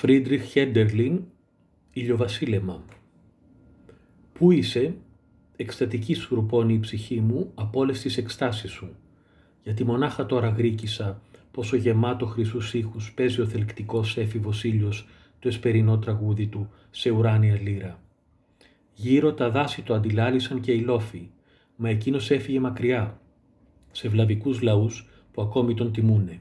Φρίντριχ Χέντερλιν, ηλιοβασίλεμα. Πού είσαι, εκστατική σου η ψυχή μου από όλες τις εκστάσεις σου, γιατί μονάχα τώρα γρήκησα πόσο γεμάτο χρυσούς ήχους παίζει ο θελκτικός έφηβος ήλιος το εσπερινό τραγούδι του σε ουράνια λύρα. Γύρω τα δάση το αντιλάλησαν και οι λόφοι, μα εκείνος έφυγε μακριά, σε βλαβικούς λαούς που ακόμη τον τιμούνε.